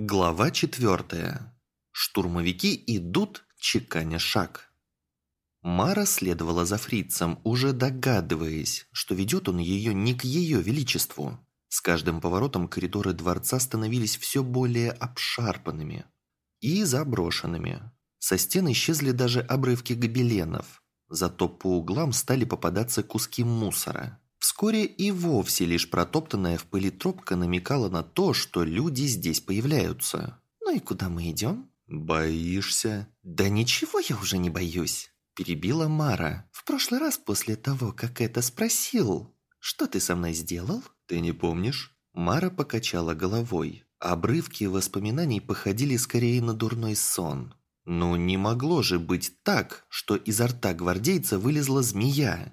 Глава четвертая. Штурмовики идут, чеканя шаг. Мара следовала за фрицем, уже догадываясь, что ведет он ее не к ее величеству. С каждым поворотом коридоры дворца становились все более обшарпанными и заброшенными. Со стен исчезли даже обрывки гобеленов, зато по углам стали попадаться куски мусора. Вскоре и вовсе лишь протоптанная в пыли тропка намекала на то, что люди здесь появляются. «Ну и куда мы идем?» «Боишься?» «Да ничего я уже не боюсь», – перебила Мара. «В прошлый раз после того, как это спросил, что ты со мной сделал?» «Ты не помнишь?» Мара покачала головой. Обрывки воспоминаний походили скорее на дурной сон. Но не могло же быть так, что изо рта гвардейца вылезла змея.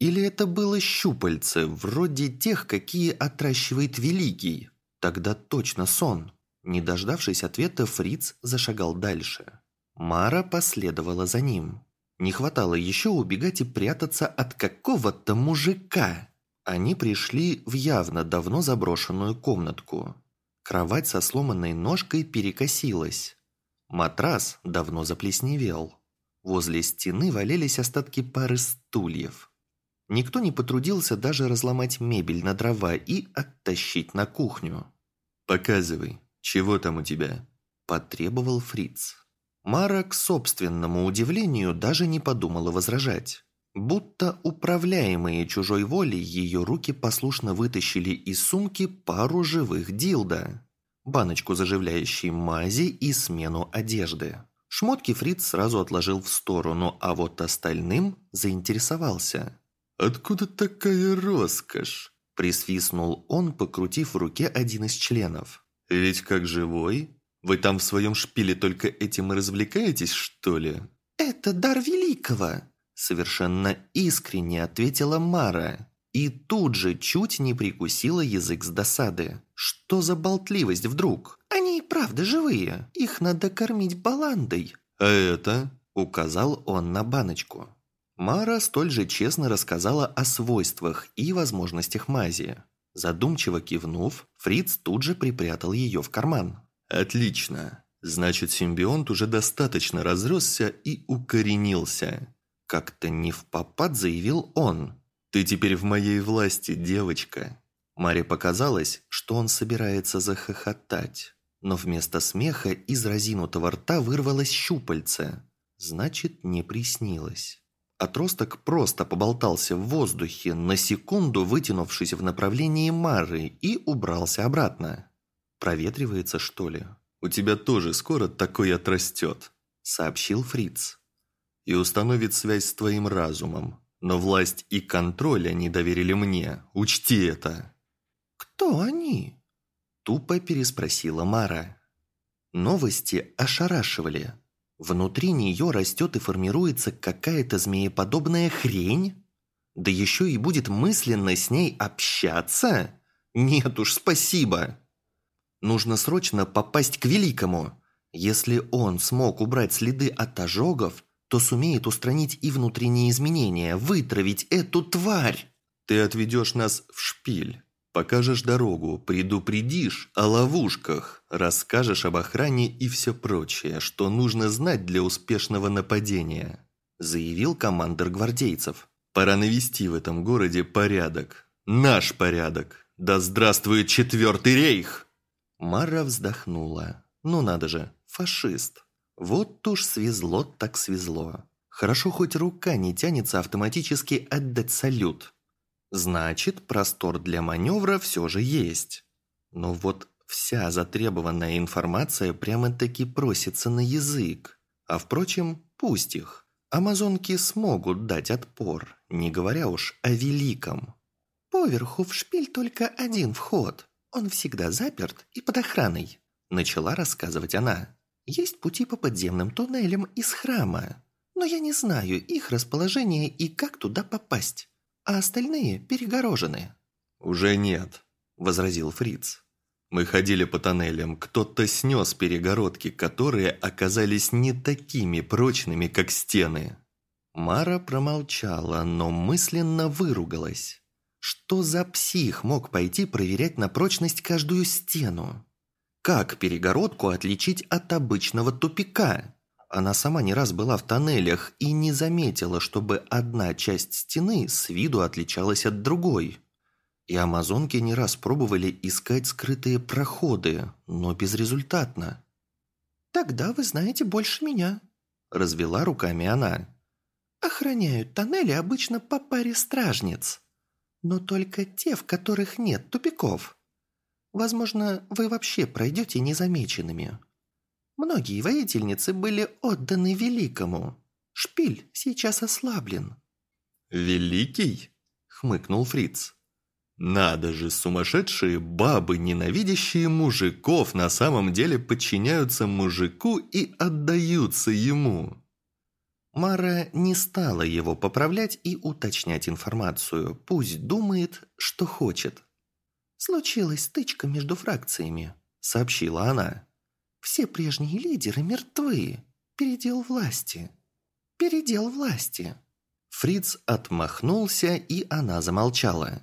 Или это было щупальце, вроде тех, какие отращивает Великий? Тогда точно сон. Не дождавшись ответа, Фриц зашагал дальше. Мара последовала за ним. Не хватало еще убегать и прятаться от какого-то мужика. Они пришли в явно давно заброшенную комнатку. Кровать со сломанной ножкой перекосилась. Матрас давно заплесневел. Возле стены валялись остатки пары стульев. Никто не потрудился даже разломать мебель на дрова и оттащить на кухню. «Показывай, чего там у тебя?» – потребовал Фриц. Мара, к собственному удивлению, даже не подумала возражать. Будто управляемые чужой волей ее руки послушно вытащили из сумки пару живых дилда, баночку заживляющей мази и смену одежды. Шмотки Фриц сразу отложил в сторону, а вот остальным заинтересовался. «Откуда такая роскошь?» Присвистнул он, покрутив в руке один из членов. «Ведь как живой? Вы там в своем шпиле только этим и развлекаетесь, что ли?» «Это дар великого!» Совершенно искренне ответила Мара. И тут же чуть не прикусила язык с досады. Что за болтливость вдруг? Они и правда живые. Их надо кормить баландой. «А это?» – указал он на баночку. Мара столь же честно рассказала о свойствах и возможностях мази. Задумчиво кивнув, Фриц тут же припрятал ее в карман. «Отлично. Значит, симбионт уже достаточно разросся и укоренился». Как-то не в попад заявил он. «Ты теперь в моей власти, девочка». Маре показалось, что он собирается захохотать. Но вместо смеха из разинутого рта вырвалось щупальце. Значит, не приснилось. Отросток просто поболтался в воздухе, на секунду вытянувшись в направлении Мары, и убрался обратно. «Проветривается, что ли?» «У тебя тоже скоро такой отрастет», — сообщил Фриц. «И установит связь с твоим разумом. Но власть и контроль они доверили мне. Учти это». «Кто они?» — тупо переспросила Мара. Новости ошарашивали. Внутри нее растет и формируется какая-то змееподобная хрень? Да еще и будет мысленно с ней общаться? Нет уж, спасибо. Нужно срочно попасть к Великому. Если он смог убрать следы от ожогов, то сумеет устранить и внутренние изменения, вытравить эту тварь. Ты отведешь нас в шпиль. Покажешь дорогу, предупредишь о ловушках, расскажешь об охране и все прочее, что нужно знать для успешного нападения», заявил командир гвардейцев. «Пора навести в этом городе порядок. Наш порядок. Да здравствует Четвертый рейх!» Мара вздохнула. «Ну надо же, фашист. Вот уж свезло так свезло. Хорошо, хоть рука не тянется автоматически отдать салют». Значит, простор для маневра все же есть. Но вот вся затребованная информация прямо-таки просится на язык. А впрочем, пусть их. Амазонки смогут дать отпор, не говоря уж о великом. Поверху в шпиль только один вход. Он всегда заперт и под охраной. Начала рассказывать она. Есть пути по подземным туннелям из храма. Но я не знаю их расположение и как туда попасть а остальные перегорожены». «Уже нет», – возразил Фриц. «Мы ходили по тоннелям, кто-то снес перегородки, которые оказались не такими прочными, как стены». Мара промолчала, но мысленно выругалась. Что за псих мог пойти проверять на прочность каждую стену? Как перегородку отличить от обычного тупика? Она сама не раз была в тоннелях и не заметила, чтобы одна часть стены с виду отличалась от другой. И амазонки не раз пробовали искать скрытые проходы, но безрезультатно. «Тогда вы знаете больше меня», – развела руками она. «Охраняют тоннели обычно по паре стражниц, но только те, в которых нет тупиков. Возможно, вы вообще пройдете незамеченными». Многие воительницы были отданы Великому. Шпиль сейчас ослаблен». «Великий?» – хмыкнул Фриц. «Надо же, сумасшедшие бабы, ненавидящие мужиков, на самом деле подчиняются мужику и отдаются ему». Мара не стала его поправлять и уточнять информацию. Пусть думает, что хочет. «Случилась стычка между фракциями», – сообщила она. Все прежние лидеры мертвы. Передел власти. Передел власти. Фриц отмахнулся, и она замолчала.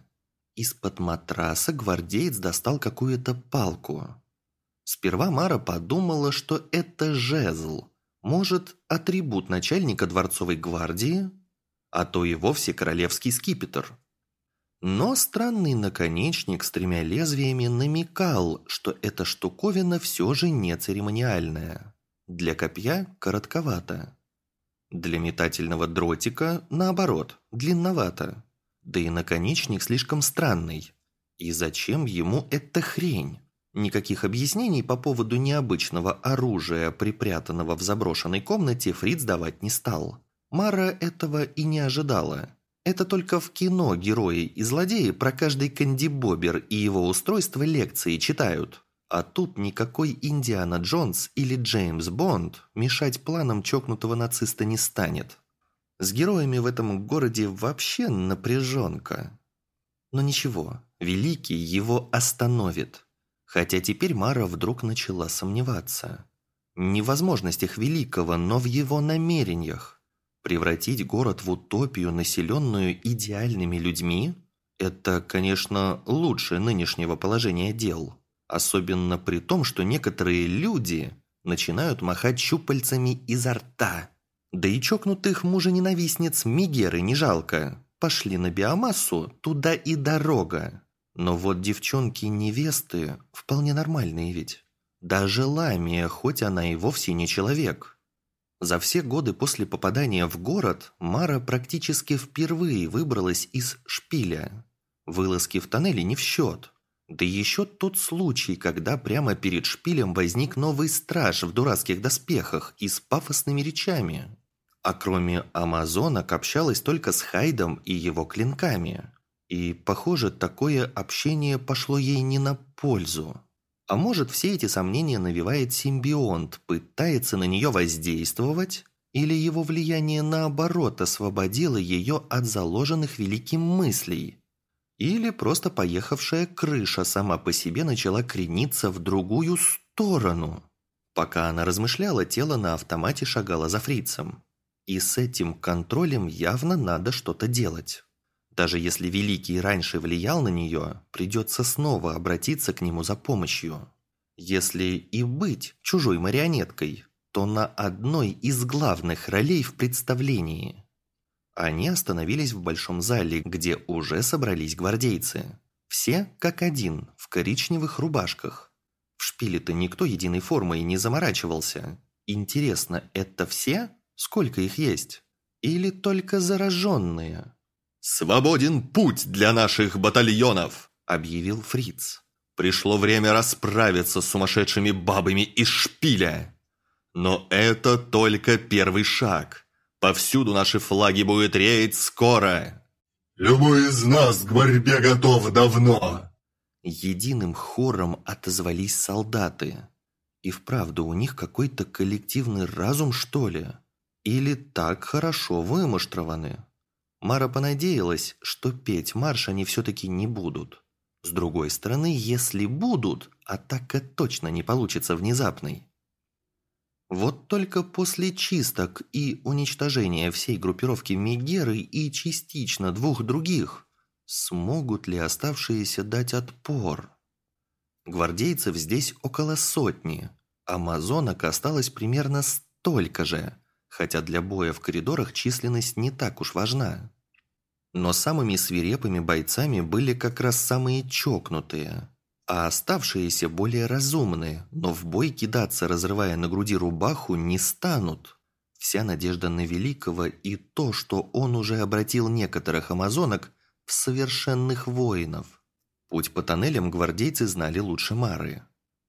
Из-под матраса гвардеец достал какую-то палку. Сперва Мара подумала, что это жезл. Может, атрибут начальника дворцовой гвардии? А то и вовсе королевский скипетр. Но странный наконечник с тремя лезвиями намекал, что эта штуковина все же не церемониальная. Для копья коротковато. Для метательного дротика, наоборот, длинновато. Да и наконечник слишком странный. И зачем ему эта хрень? Никаких объяснений по поводу необычного оружия, припрятанного в заброшенной комнате, Фриц давать не стал. Мара этого и не ожидала. Это только в кино герои и злодеи про каждый кандибобер и его устройство лекции читают. А тут никакой Индиана Джонс или Джеймс Бонд мешать планам чокнутого нациста не станет. С героями в этом городе вообще напряженка. Но ничего, Великий его остановит. Хотя теперь Мара вдруг начала сомневаться. Не в возможностях Великого, но в его намерениях. Превратить город в утопию, населенную идеальными людьми – это, конечно, лучше нынешнего положения дел. Особенно при том, что некоторые люди начинают махать щупальцами изо рта. Да и чокнутых мужа-ненавистниц Мегеры не жалко. Пошли на биомассу, туда и дорога. Но вот девчонки-невесты вполне нормальные ведь. Даже Ламия, хоть она и вовсе не человек – за все годы после попадания в город Мара практически впервые выбралась из шпиля. Вылазки в тоннеле не в счет. Да еще тот случай, когда прямо перед шпилем возник новый страж в дурацких доспехах и с пафосными речами. А кроме амазонок общалась только с Хайдом и его клинками. И, похоже, такое общение пошло ей не на пользу. А может, все эти сомнения навевает симбионт, пытается на нее воздействовать? Или его влияние наоборот освободило ее от заложенных великим мыслей? Или просто поехавшая крыша сама по себе начала крениться в другую сторону? Пока она размышляла, тело на автомате шагало за фрицем. И с этим контролем явно надо что-то делать. Даже если Великий раньше влиял на нее, придется снова обратиться к нему за помощью. Если и быть чужой марионеткой, то на одной из главных ролей в представлении. Они остановились в большом зале, где уже собрались гвардейцы. Все как один, в коричневых рубашках. В шпиле-то никто единой формой не заморачивался. Интересно, это все? Сколько их есть? Или только зараженные? «Свободен путь для наших батальонов!» – объявил Фриц. «Пришло время расправиться с сумасшедшими бабами из шпиля!» Но это только первый шаг. Повсюду наши флаги будут реять скоро. «Любой из нас к борьбе готов давно!» Единым хором отозвались солдаты. И вправду у них какой-то коллективный разум, что ли? Или так хорошо вымуштрованы? Мара понадеялась, что петь марш они все-таки не будут. С другой стороны, если будут, атака точно не получится внезапной. Вот только после чисток и уничтожения всей группировки Мегеры и частично двух других, смогут ли оставшиеся дать отпор? Гвардейцев здесь около сотни. Амазонок осталось примерно столько же, хотя для боя в коридорах численность не так уж важна. Но самыми свирепыми бойцами были как раз самые чокнутые, а оставшиеся более разумные, но в бой кидаться, разрывая на груди рубаху, не станут. Вся надежда на Великого и то, что он уже обратил некоторых амазонок в совершенных воинов. Путь по тоннелям гвардейцы знали лучше Мары.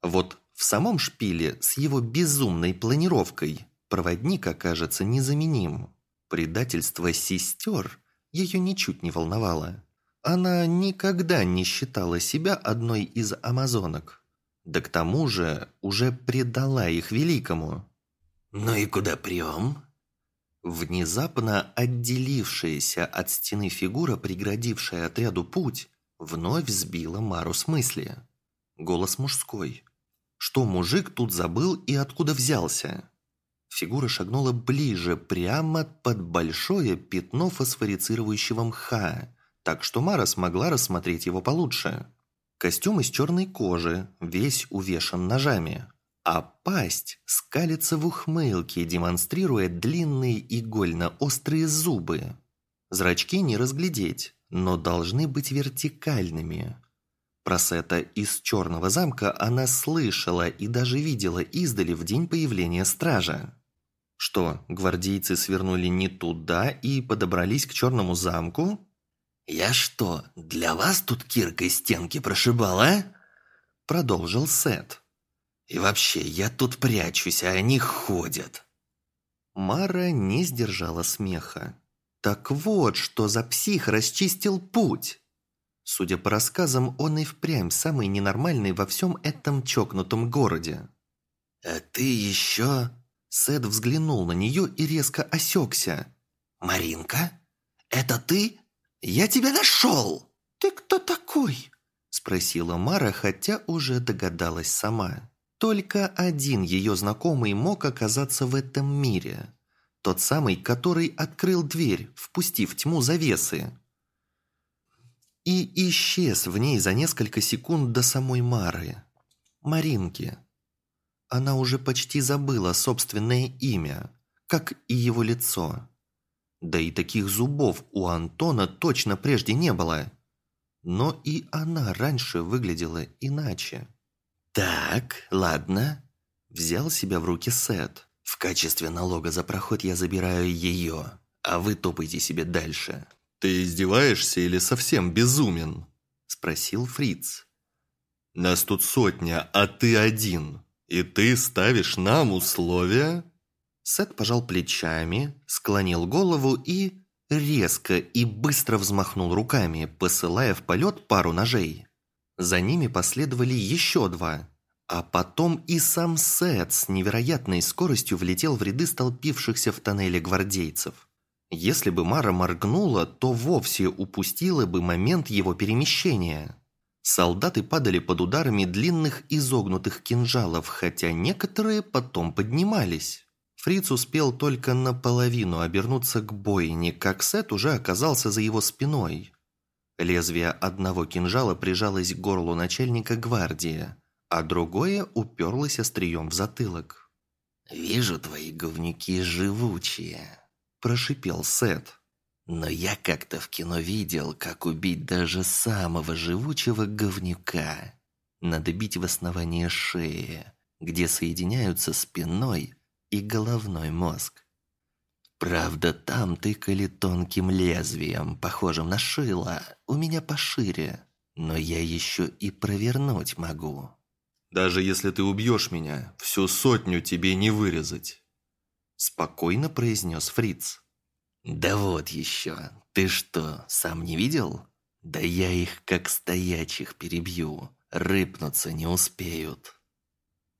Вот в самом шпиле с его безумной планировкой проводник окажется незаменим. Предательство сестер ее ничуть не волновало. Она никогда не считала себя одной из амазонок. Да к тому же уже предала их великому. «Ну и куда прем?» Внезапно отделившаяся от стены фигура, преградившая отряду путь, вновь сбила Мару с мысли. Голос мужской. Что мужик тут забыл и откуда взялся? Фигура шагнула ближе, прямо под большое пятно фосфорицирующего мха, так что Мара смогла рассмотреть его получше. Костюм из черной кожи, весь увешан ножами, а пасть скалится в ухмылке, демонстрируя длинные игольно-острые зубы. Зрачки не разглядеть, но должны быть вертикальными. Про Сета из Черного замка она слышала и даже видела издали в день появления стража. Что, гвардейцы свернули не туда и подобрались к Черному замку? «Я что, для вас тут киркой стенки прошибал, а?» Продолжил Сет. «И вообще, я тут прячусь, а они ходят». Мара не сдержала смеха. Так вот, что за псих расчистил путь. Судя по рассказам, он и впрямь самый ненормальный во всем этом чокнутом городе. «А ты еще...» Сет взглянул на нее и резко осекся. «Маринка? Это ты? Я тебя нашел!» «Ты кто такой?» Спросила Мара, хотя уже догадалась сама. Только один ее знакомый мог оказаться в этом мире. Тот самый, который открыл дверь, впустив тьму завесы. И исчез в ней за несколько секунд до самой Мары. Маринки. Она уже почти забыла собственное имя, как и его лицо. Да и таких зубов у Антона точно прежде не было. Но и она раньше выглядела иначе. «Так, ладно», – взял себя в руки Сет. В качестве налога за проход я забираю ее, а вы топайте себе дальше». «Ты издеваешься или совсем безумен?» – спросил Фриц. «Нас тут сотня, а ты один. И ты ставишь нам условия?» Сет пожал плечами, склонил голову и резко и быстро взмахнул руками, посылая в полет пару ножей. За ними последовали еще два, а потом и сам Сет с невероятной скоростью влетел в ряды столпившихся в тоннеле гвардейцев. Если бы Мара моргнула, то вовсе упустила бы момент его перемещения. Солдаты падали под ударами длинных изогнутых кинжалов, хотя некоторые потом поднимались. Фриц успел только наполовину обернуться к бойне, как Сет уже оказался за его спиной. Лезвие одного кинжала прижалось к горлу начальника гвардии – а другое уперлось острием в затылок. «Вижу, твои говнюки живучие», – прошипел Сет. «Но я как-то в кино видел, как убить даже самого живучего говнюка. Надо бить в основание шеи, где соединяются спиной и головной мозг. Правда, там тыкали тонким лезвием, похожим на шило, у меня пошире, но я еще и провернуть могу». Даже если ты убьешь меня, всю сотню тебе не вырезать. Спокойно произнес Фриц. Да вот еще. Ты что, сам не видел? Да я их как стоячих перебью. Рыпнуться не успеют.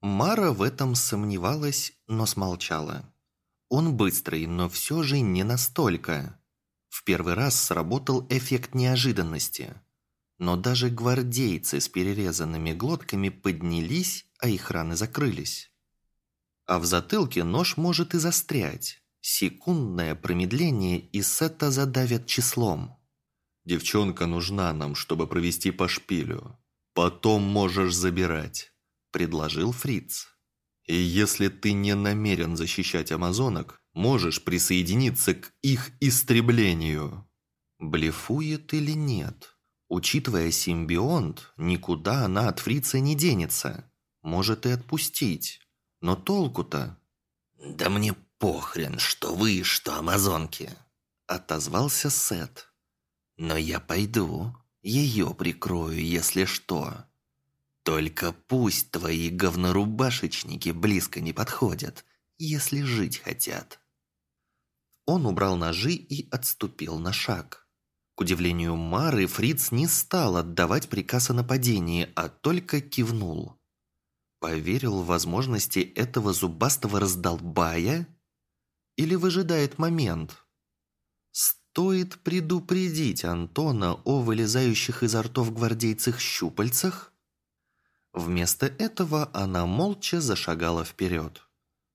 Мара в этом сомневалась, но смолчала. Он быстрый, но все же не настолько. В первый раз сработал эффект неожиданности – но даже гвардейцы с перерезанными глотками поднялись, а их раны закрылись. А в затылке нож может и застрять. Секундное промедление и Сета задавят числом. «Девчонка нужна нам, чтобы провести по шпилю. Потом можешь забирать», – предложил Фриц. «И если ты не намерен защищать амазонок, можешь присоединиться к их истреблению». Блефует или нет? Учитывая симбионт, никуда она от фрица не денется. Может и отпустить. Но толку-то? «Да мне похрен, что вы, что амазонки!» Отозвался Сет. «Но я пойду, ее прикрою, если что. Только пусть твои говнорубашечники близко не подходят, если жить хотят». Он убрал ножи и отступил на шаг. К удивлению Мары, Фриц не стал отдавать приказ о нападении, а только кивнул. Поверил в возможности этого зубастого раздолбая? Или выжидает момент? Стоит предупредить Антона о вылезающих изо ртов гвардейцах щупальцах? Вместо этого она молча зашагала вперед.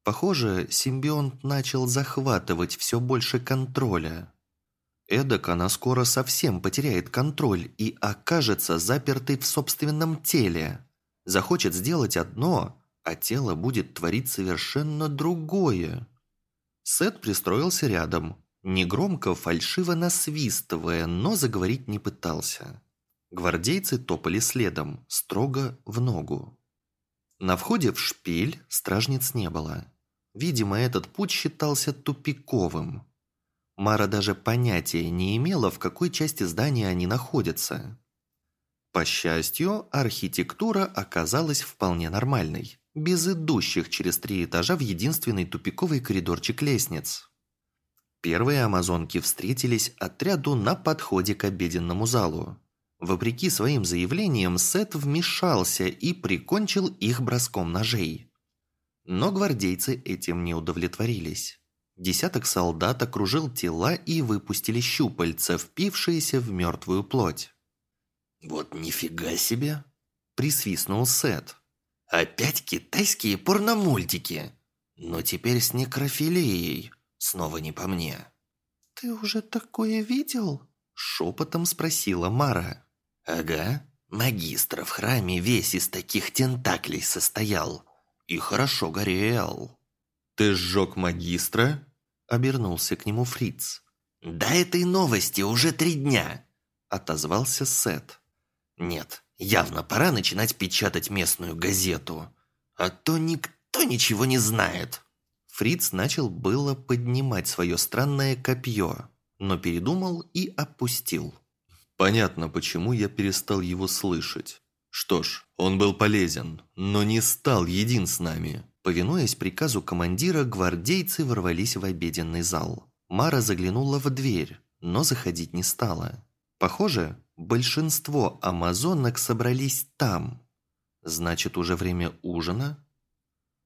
Похоже, симбионт начал захватывать все больше контроля. Эдак она скоро совсем потеряет контроль и окажется запертой в собственном теле. Захочет сделать одно, а тело будет творить совершенно другое. Сет пристроился рядом, негромко, фальшиво насвистывая, но заговорить не пытался. Гвардейцы топали следом, строго в ногу. На входе в шпиль стражниц не было. Видимо, этот путь считался тупиковым. Мара даже понятия не имела, в какой части здания они находятся. По счастью, архитектура оказалась вполне нормальной, без идущих через три этажа в единственный тупиковый коридорчик лестниц. Первые амазонки встретились отряду на подходе к обеденному залу. Вопреки своим заявлениям, Сет вмешался и прикончил их броском ножей. Но гвардейцы этим не удовлетворились. Десяток солдат окружил тела и выпустили щупальца, впившиеся в мертвую плоть. «Вот нифига себе!» – присвистнул Сет. «Опять китайские порномультики! Но теперь с некрофилией. Снова не по мне». «Ты уже такое видел?» – шепотом спросила Мара. «Ага. Магистр в храме весь из таких тентаклей состоял. И хорошо горел». «Ты сжег магистра?» – обернулся к нему Фриц. «Да этой новости уже три дня!» – отозвался Сет. Нет, явно пора начинать печатать местную газету. А то никто ничего не знает. Фриц начал было поднимать свое странное копье, но передумал и опустил. Понятно, почему я перестал его слышать. Что ж, он был полезен, но не стал един с нами. Повинуясь приказу командира, гвардейцы ворвались в обеденный зал. Мара заглянула в дверь, но заходить не стала. Похоже, большинство амазонок собрались там. Значит, уже время ужина?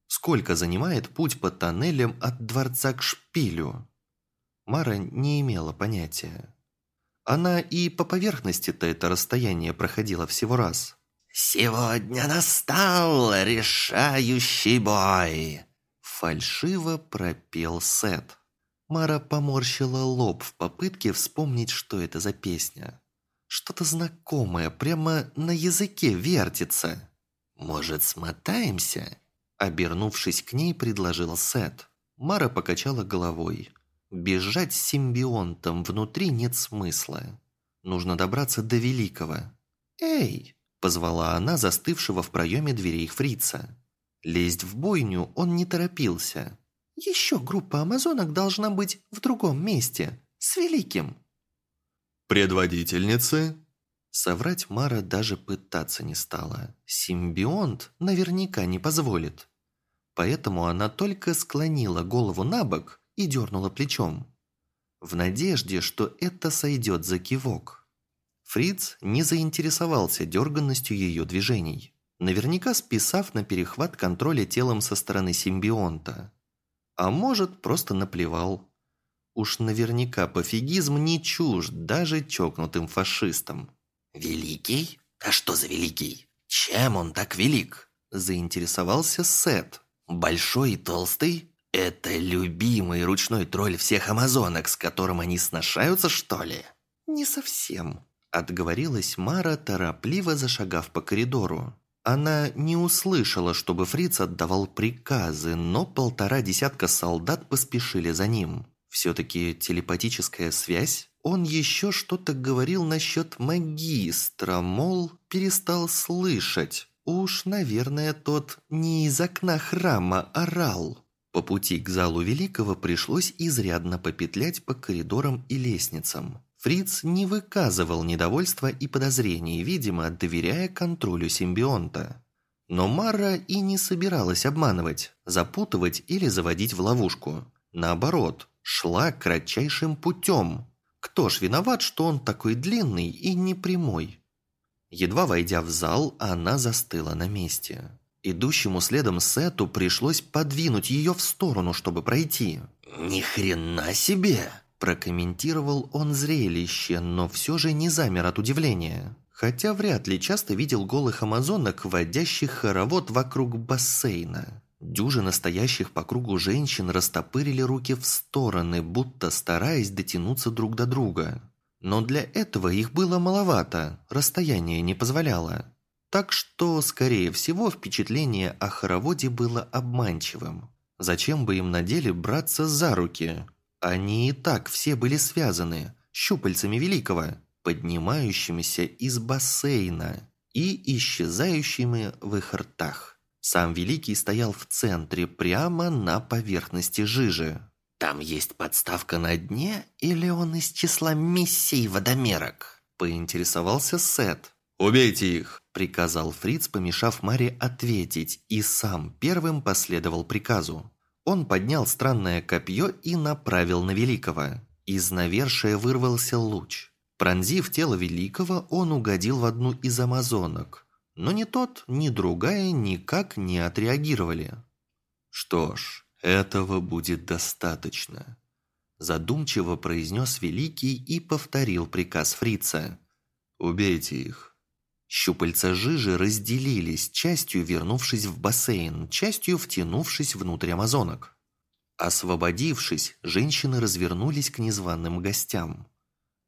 Сколько занимает путь по тоннелям от дворца к шпилю? Мара не имела понятия. Она и по поверхности-то это расстояние проходила всего раз. «Сегодня настал решающий бой!» Фальшиво пропел Сет. Мара поморщила лоб в попытке вспомнить, что это за песня. Что-то знакомое, прямо на языке вертится. «Может, смотаемся?» Обернувшись к ней, предложил Сет. Мара покачала головой. Бежать с симбионтом внутри нет смысла. Нужно добраться до Великого. «Эй!» – позвала она застывшего в проеме дверей фрица. Лезть в бойню он не торопился. Еще группа амазонок должна быть в другом месте, с Великим. «Предводительницы?» Соврать Мара даже пытаться не стала. Симбионт наверняка не позволит. Поэтому она только склонила голову на бок и дернула плечом. В надежде, что это сойдет за кивок. Фриц не заинтересовался дерганностью ее движений, наверняка списав на перехват контроля телом со стороны симбионта. А может, просто наплевал. Уж наверняка пофигизм не чужд даже чокнутым фашистам. «Великий? А что за великий? Чем он так велик?» Заинтересовался Сет. «Большой и толстый? Это любимый ручной тролль всех амазонок, с которым они сношаются, что ли?» «Не совсем», – Отговорилась Мара, торопливо зашагав по коридору. Она не услышала, чтобы Фриц отдавал приказы, но полтора десятка солдат поспешили за ним. Все-таки телепатическая связь? Он еще что-то говорил насчет магистра, мол, перестал слышать. Уж, наверное, тот не из окна храма орал. По пути к залу Великого пришлось изрядно попетлять по коридорам и лестницам. Фриц не выказывал недовольства и подозрений, видимо, доверяя контролю симбионта. Но Мара и не собиралась обманывать, запутывать или заводить в ловушку. Наоборот, шла кратчайшим путем. Кто ж виноват, что он такой длинный и непрямой? Едва войдя в зал, она застыла на месте. Идущему следом Сету пришлось подвинуть ее в сторону, чтобы пройти. «Ни хрена себе!» Прокомментировал он зрелище, но все же не замер от удивления. Хотя вряд ли часто видел голых амазонок, водящих хоровод вокруг бассейна. Дюжи настоящих по кругу женщин растопырили руки в стороны, будто стараясь дотянуться друг до друга. Но для этого их было маловато, расстояние не позволяло. Так что, скорее всего, впечатление о хороводе было обманчивым. Зачем бы им на деле браться за руки? Они и так все были связаны щупальцами Великого, поднимающимися из бассейна и исчезающими в их ртах. Сам Великий стоял в центре, прямо на поверхности жижи. «Там есть подставка на дне, или он из числа миссий водомерок?» Поинтересовался Сет. «Убейте их!» – приказал Фриц, помешав Маре ответить, и сам первым последовал приказу. Он поднял странное копье и направил на Великого. Из навершия вырвался луч. Пронзив тело Великого, он угодил в одну из амазонок. Но ни тот, ни другая никак не отреагировали. «Что ж, этого будет достаточно», – задумчиво произнес Великий и повторил приказ фрица. «Убейте их». Щупальца жижи разделились, частью вернувшись в бассейн, частью втянувшись внутрь амазонок. Освободившись, женщины развернулись к незваным гостям.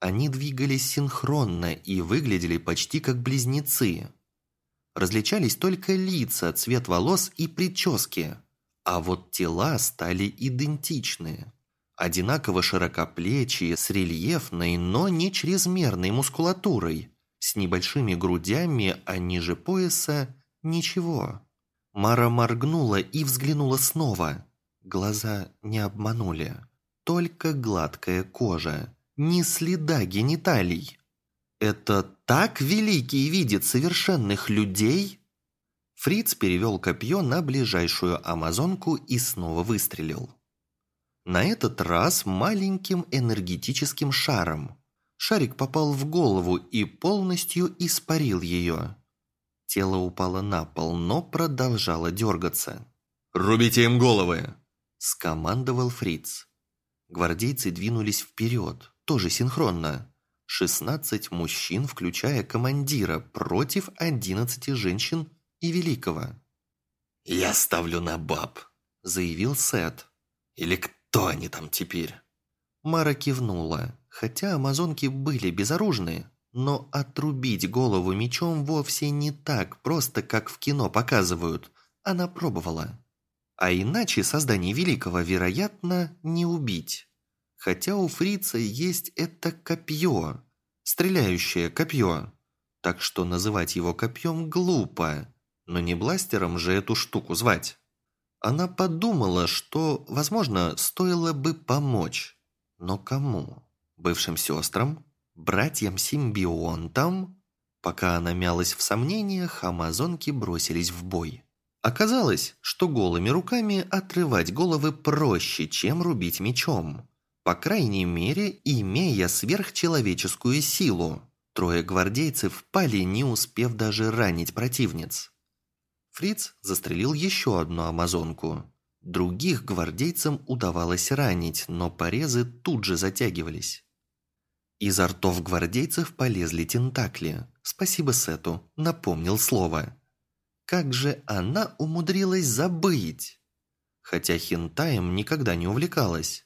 Они двигались синхронно и выглядели почти как близнецы. Различались только лица, цвет волос и прически, а вот тела стали идентичны. Одинаково широкоплечие, с рельефной, но не чрезмерной мускулатурой – с небольшими грудями, а ниже пояса – ничего. Мара моргнула и взглянула снова. Глаза не обманули. Только гладкая кожа, ни следа гениталий. «Это так великий видит совершенных людей?» Фриц перевел копье на ближайшую амазонку и снова выстрелил. На этот раз маленьким энергетическим шаром. Шарик попал в голову и полностью испарил ее. Тело упало на пол, но продолжало дергаться. «Рубите им головы!» – скомандовал Фриц. Гвардейцы двинулись вперед, тоже синхронно. 16 мужчин, включая командира, против 11 женщин и Великого. «Я ставлю на баб», – заявил Сет. «Или кто они там теперь?» Мара кивнула. Хотя амазонки были безоружны, но отрубить голову мечом вовсе не так просто, как в кино показывают. Она пробовала. А иначе создание Великого, вероятно, не убить. Хотя у фрица есть это копье, стреляющее копье. Так что называть его копьем глупо, но не бластером же эту штуку звать. Она подумала, что, возможно, стоило бы помочь. Но кому? Бывшим сестрам, братьям-симбионтам. Пока она мялась в сомнениях, амазонки бросились в бой. Оказалось, что голыми руками отрывать головы проще, чем рубить мечом. По крайней мере, имея сверхчеловеческую силу. Трое гвардейцев пали, не успев даже ранить противниц. Фриц застрелил еще одну амазонку. Других гвардейцам удавалось ранить, но порезы тут же затягивались. Изо ртов гвардейцев полезли тентакли. Спасибо Сету, напомнил слово. Как же она умудрилась забыть? Хотя хентаем никогда не увлекалась.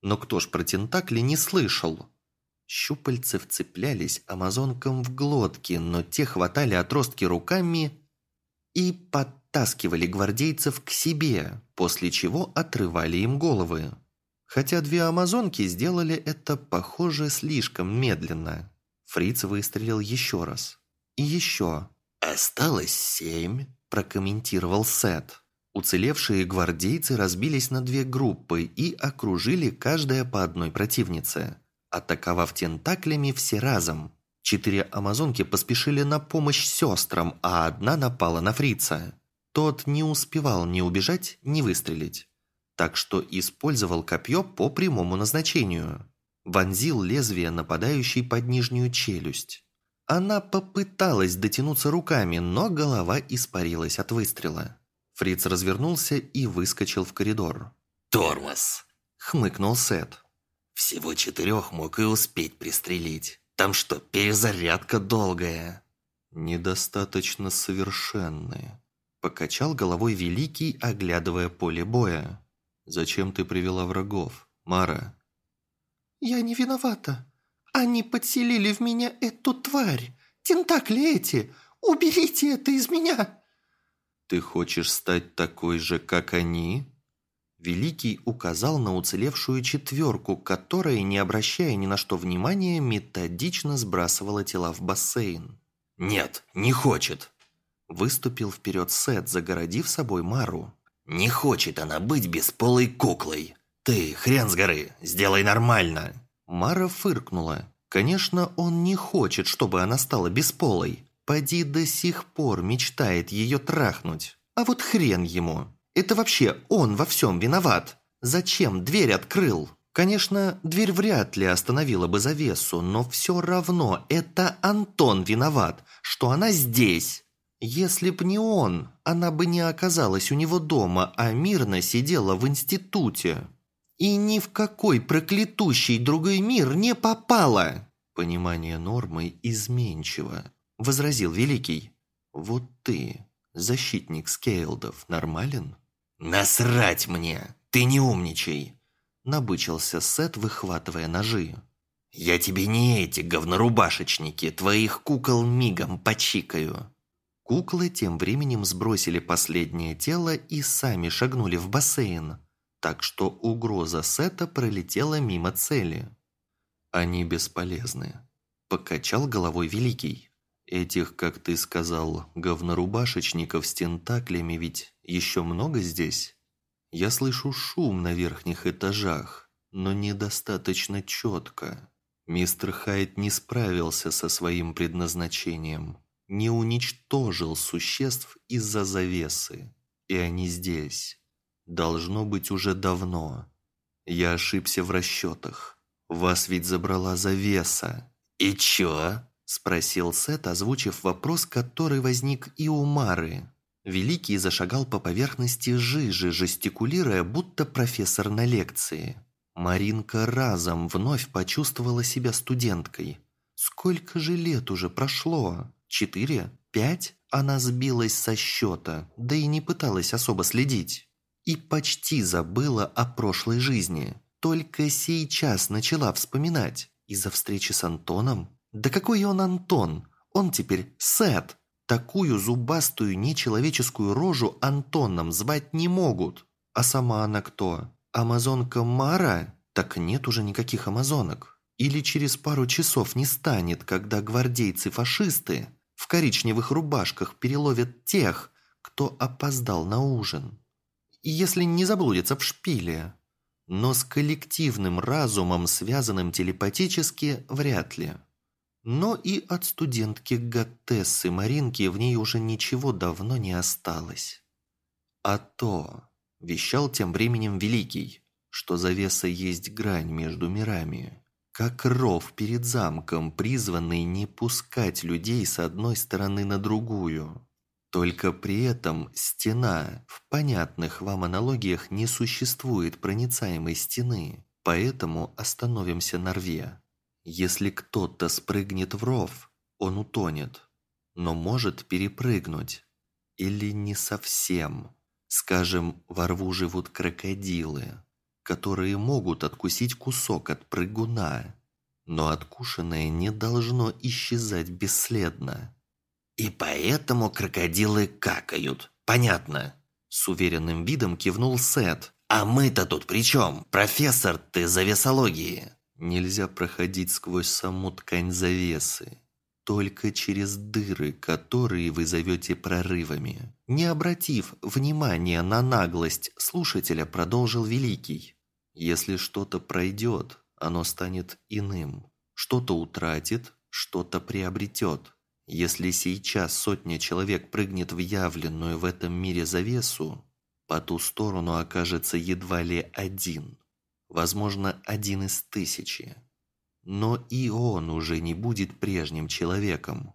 Но кто ж про тентакли не слышал? Щупальцы вцеплялись амазонкам в глотки, но те хватали отростки руками и подтаскивали гвардейцев к себе, после чего отрывали им головы. Хотя две амазонки сделали это, похоже, слишком медленно. Фриц выстрелил еще раз. И еще. «Осталось семь», – прокомментировал Сет. Уцелевшие гвардейцы разбились на две группы и окружили каждая по одной противнице, атаковав тентаклями все разом. Четыре амазонки поспешили на помощь сестрам, а одна напала на фрица. Тот не успевал ни убежать, ни выстрелить. Так что использовал копье по прямому назначению. Вонзил лезвие нападающей под нижнюю челюсть. Она попыталась дотянуться руками, но голова испарилась от выстрела. Фриц развернулся и выскочил в коридор. «Тормоз!» – хмыкнул Сет. «Всего четырех мог и успеть пристрелить. Там что, перезарядка долгая?» «Недостаточно совершенные», – покачал головой Великий, оглядывая поле боя. «Зачем ты привела врагов, Мара?» «Я не виновата. Они подселили в меня эту тварь. Тентакли эти. Уберите это из меня!» «Ты хочешь стать такой же, как они?» Великий указал на уцелевшую четверку, которая, не обращая ни на что внимания, методично сбрасывала тела в бассейн. «Нет, не хочет!» Выступил вперед Сет, загородив собой Мару. «Не хочет она быть бесполой куклой! Ты, хрен с горы, сделай нормально!» Мара фыркнула. Конечно, он не хочет, чтобы она стала бесполой. Поди до сих пор мечтает ее трахнуть. А вот хрен ему. Это вообще он во всем виноват. Зачем дверь открыл? Конечно, дверь вряд ли остановила бы завесу, но все равно это Антон виноват, что она здесь. Если б не он, она бы не оказалась у него дома, а мирно сидела в институте. И ни в какой проклятущий другой мир не попала. Понимание нормы изменчиво. – возразил Великий. «Вот ты, защитник Скейлдов, нормален?» «Насрать мне! Ты не умничай!» – набычился Сет, выхватывая ножи. «Я тебе не эти говнорубашечники, твоих кукол мигом почикаю!» Куклы тем временем сбросили последнее тело и сами шагнули в бассейн, так что угроза Сета пролетела мимо цели. «Они бесполезны», – покачал головой Великий. Этих, как ты сказал, говнорубашечников с тентаклями ведь еще много здесь? Я слышу шум на верхних этажах, но недостаточно четко. Мистер Хайт не справился со своим предназначением, не уничтожил существ из-за завесы, и они здесь. Должно быть уже давно. Я ошибся в расчетах. Вас ведь забрала завеса. И чё? Спросил Сет, озвучив вопрос, который возник и у Мары. Великий зашагал по поверхности жижи, жестикулируя, будто профессор на лекции. Маринка разом вновь почувствовала себя студенткой. Сколько же лет уже прошло? Четыре? Пять? Она сбилась со счета, да и не пыталась особо следить. И почти забыла о прошлой жизни. Только сейчас начала вспоминать. Из-за встречи с Антоном? Да какой он Антон? Он теперь Сет. Такую зубастую нечеловеческую рожу Антоном звать не могут. А сама она кто? Амазонка Мара? Так нет уже никаких амазонок. Или через пару часов не станет, когда гвардейцы-фашисты в коричневых рубашках переловят тех, кто опоздал на ужин. И если не заблудятся в шпиле. Но с коллективным разумом, связанным телепатически, вряд ли. Но и от студентки Гаттессы Маринки в ней уже ничего давно не осталось. А то, вещал тем временем Великий, что завеса есть грань между мирами, как ров перед замком, призванный не пускать людей с одной стороны на другую. Только при этом стена, в понятных вам аналогиях не существует проницаемой стены, поэтому остановимся на рве. Если кто-то спрыгнет в ров, он утонет, но может перепрыгнуть. Или не совсем. Скажем, во рву живут крокодилы, которые могут откусить кусок от прыгуна. но откушенное не должно исчезать бесследно. «И поэтому крокодилы какают, понятно?» С уверенным видом кивнул Сет. «А мы-то тут при чем? Профессор ты завесологии!» Нельзя проходить сквозь саму ткань завесы только через дыры, которые вы зовете прорывами. Не обратив внимания на наглость слушателя, продолжил Великий. Если что-то пройдет, оно станет иным. Что-то утратит, что-то приобретет. Если сейчас сотня человек прыгнет в явленную в этом мире завесу, по ту сторону окажется едва ли один. Возможно, один из тысячи но и он уже не будет прежним человеком.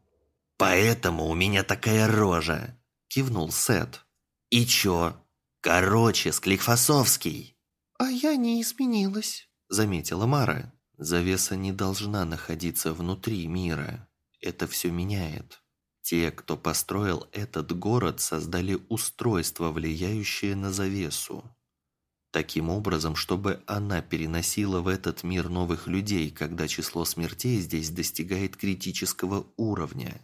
«Поэтому у меня такая рожа!» – кивнул Сет. «И чё? Короче, Склифосовский!» «А я не изменилась», – заметила Мара. «Завеса не должна находиться внутри мира. Это все меняет. Те, кто построил этот город, создали устройство, влияющее на завесу. Таким образом, чтобы она переносила в этот мир новых людей, когда число смертей здесь достигает критического уровня.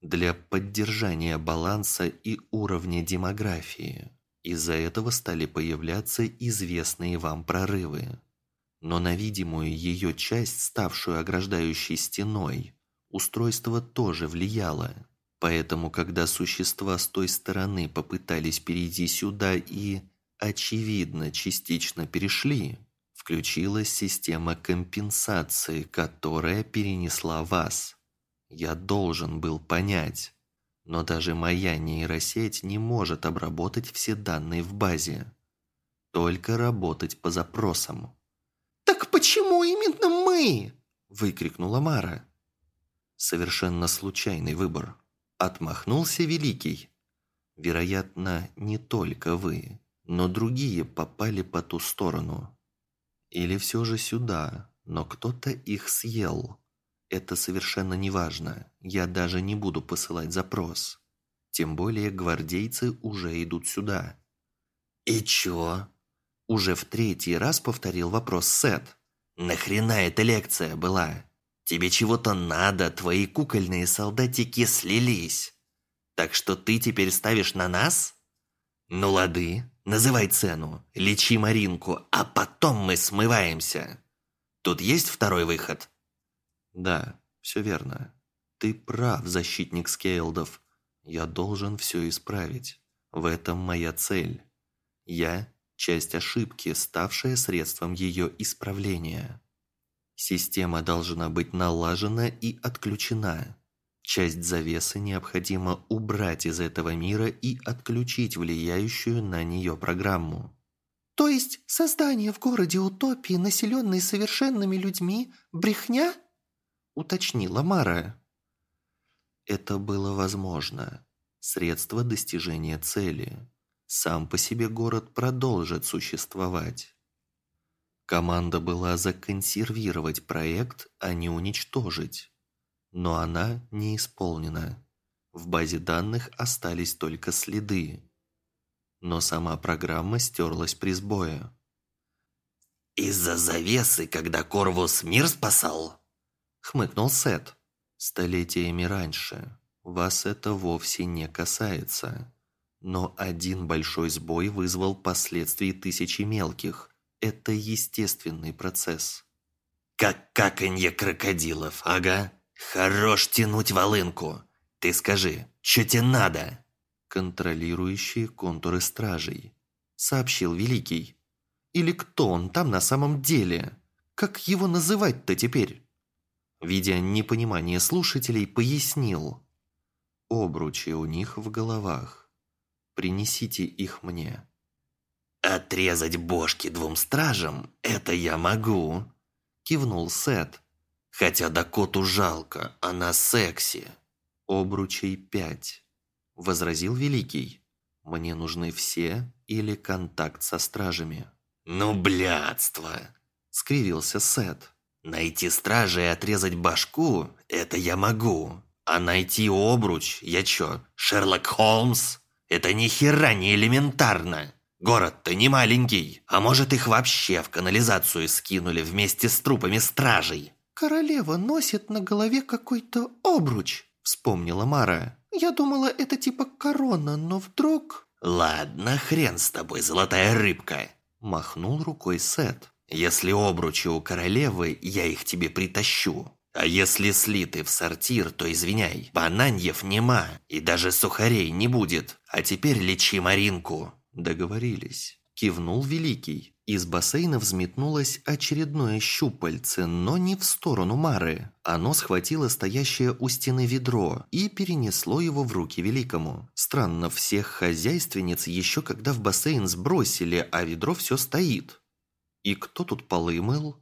Для поддержания баланса и уровня демографии. Из-за этого стали появляться известные вам прорывы. Но на видимую ее часть, ставшую ограждающей стеной, устройство тоже влияло. Поэтому, когда существа с той стороны попытались перейти сюда и очевидно, частично перешли. Включилась система компенсации, которая перенесла вас. Я должен был понять. Но даже моя нейросеть не может обработать все данные в базе. Только работать по запросам. «Так почему именно мы?» – выкрикнула Мара. Совершенно случайный выбор. Отмахнулся Великий. Вероятно, не только вы но другие попали по ту сторону. Или все же сюда, но кто-то их съел. Это совершенно не важно, я даже не буду посылать запрос. Тем более гвардейцы уже идут сюда. «И чё?» Уже в третий раз повторил вопрос Сет. «Нахрена эта лекция была? Тебе чего-то надо, твои кукольные солдатики слились. Так что ты теперь ставишь на нас?» «Ну лады, называй цену, лечи Маринку, а потом мы смываемся. Тут есть второй выход?» «Да, все верно. Ты прав, защитник Скейлдов. Я должен все исправить. В этом моя цель. Я – часть ошибки, ставшая средством ее исправления. Система должна быть налажена и отключена». Часть завесы необходимо убрать из этого мира и отключить влияющую на нее программу. То есть создание в городе утопии, населенной совершенными людьми, брехня? Уточнила Мара. Это было возможно. Средство достижения цели. Сам по себе город продолжит существовать. Команда была законсервировать проект, а не уничтожить но она не исполнена. В базе данных остались только следы. Но сама программа стерлась при сбое. «Из-за завесы, когда Корвус мир спасал?» Хмыкнул Сет. «Столетиями раньше. Вас это вовсе не касается. Но один большой сбой вызвал последствий тысячи мелких. Это естественный процесс». «Как каканье крокодилов, ага», «Хорош тянуть волынку! Ты скажи, что тебе надо?» «Контролирующие контуры стражей», — сообщил Великий. «Или кто он там на самом деле? Как его называть-то теперь?» Видя непонимание слушателей, пояснил. «Обручи у них в головах. Принесите их мне». «Отрезать бошки двум стражам – это я могу», – кивнул Сет. Хотя Дакоту жалко, она секси. Обручей пять, возразил Великий. Мне нужны все или контакт со стражами. Ну, блядство, скривился Сет. Найти стражи и отрезать башку – это я могу. А найти обруч, я чё, Шерлок Холмс? Это ни хера не элементарно. Город-то не маленький, а может их вообще в канализацию скинули вместе с трупами стражей. королева носит на голове какой-то обруч», — вспомнила Мара. «Я думала, это типа корона, но вдруг...» «Ладно, хрен с тобой, золотая рыбка», — махнул рукой Сет. «Если обручи у королевы, я их тебе притащу. А если слиты в сортир, то извиняй, бананьев нема, и даже сухарей не будет. А теперь лечи Маринку». Договорились. Кивнул Великий. Из бассейна взметнулось очередное щупальце, но не в сторону Мары. Оно схватило стоящее у стены ведро и перенесло его в руки Великому. Странно, всех хозяйственниц еще когда в бассейн сбросили, а ведро все стоит. И кто тут полы мыл?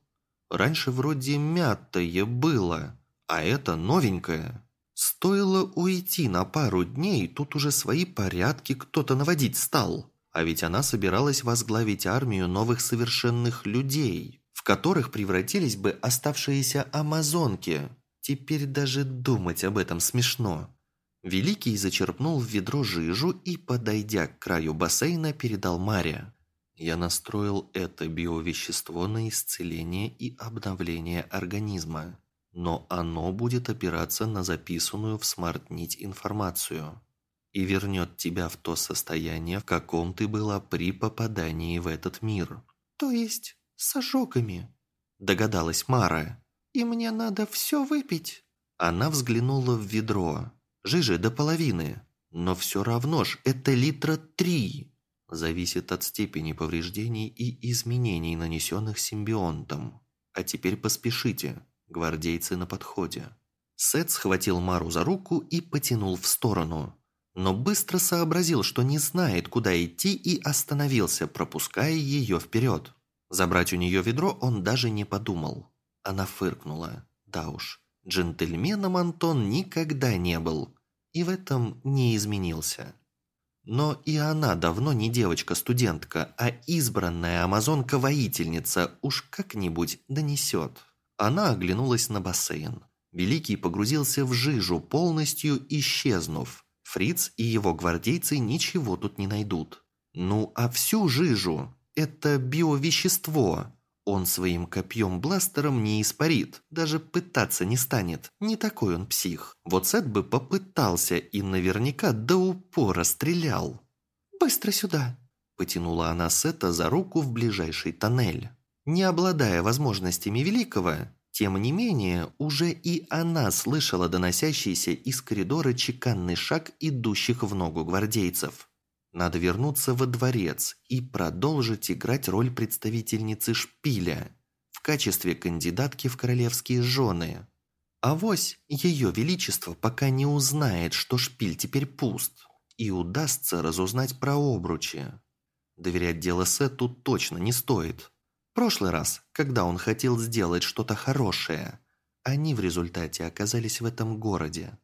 Раньше вроде мятое было, а это новенькое. Стоило уйти на пару дней, тут уже свои порядки кто-то наводить стал. А ведь она собиралась возглавить армию новых совершенных людей, в которых превратились бы оставшиеся амазонки. Теперь даже думать об этом смешно. Великий зачерпнул в ведро жижу и, подойдя к краю бассейна, передал Маре. Я настроил это биовещество на исцеление и обновление организма, но оно будет опираться на записанную в смарт-нить информацию и вернет тебя в то состояние, в каком ты была при попадании в этот мир. То есть с ожогами, догадалась Мара. И мне надо все выпить. Она взглянула в ведро. Жижи до половины, но все равно ж это литра три зависит от степени повреждений и изменений, нанесенных симбионтом. А теперь поспешите, гвардейцы на подходе. Сет схватил Мару за руку и потянул в сторону. Но быстро сообразил, что не знает, куда идти, и остановился, пропуская ее вперед. Забрать у нее ведро он даже не подумал. Она фыркнула. Да уж, джентльменом Антон никогда не был. И в этом не изменился. Но и она давно не девочка-студентка, а избранная амазонка-воительница уж как-нибудь донесет. Она оглянулась на бассейн. Великий погрузился в жижу, полностью исчезнув. Фриц и его гвардейцы ничего тут не найдут. Ну а всю жижу – это биовещество, он своим копьем-бластером не испарит, даже пытаться не станет. Не такой он псих. Вот Сет бы попытался и наверняка до упора стрелял. «Быстро сюда!» Потянула она Сета за руку в ближайший тоннель. Не обладая возможностями Великого, тем не менее, уже и она слышала доносящийся из коридора чеканный шаг идущих в ногу гвардейцев. Надо вернуться во дворец и продолжить играть роль представительницы шпиля в качестве кандидатки в королевские жены. Авось ее величество пока не узнает, что шпиль теперь пуст, и удастся разузнать про обручи. Доверять дело Сету точно не стоит. Прошлый раз, когда он хотел сделать что-то хорошее, они в результате оказались в этом городе.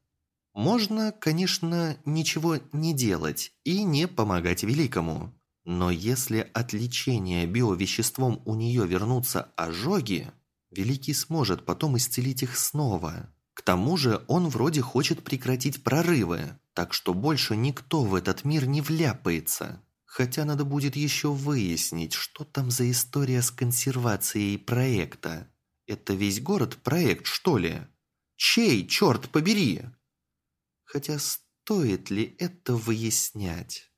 Можно, конечно, ничего не делать и не помогать великому. Но если от лечения биовеществом у нее вернутся ожоги, Великий сможет потом исцелить их снова. К тому же он вроде хочет прекратить прорывы, так что больше никто в этот мир не вляпается. Хотя надо будет еще выяснить, что там за история с консервацией проекта. Это весь город проект, что ли? Чей, черт побери? Хотя стоит ли это выяснять?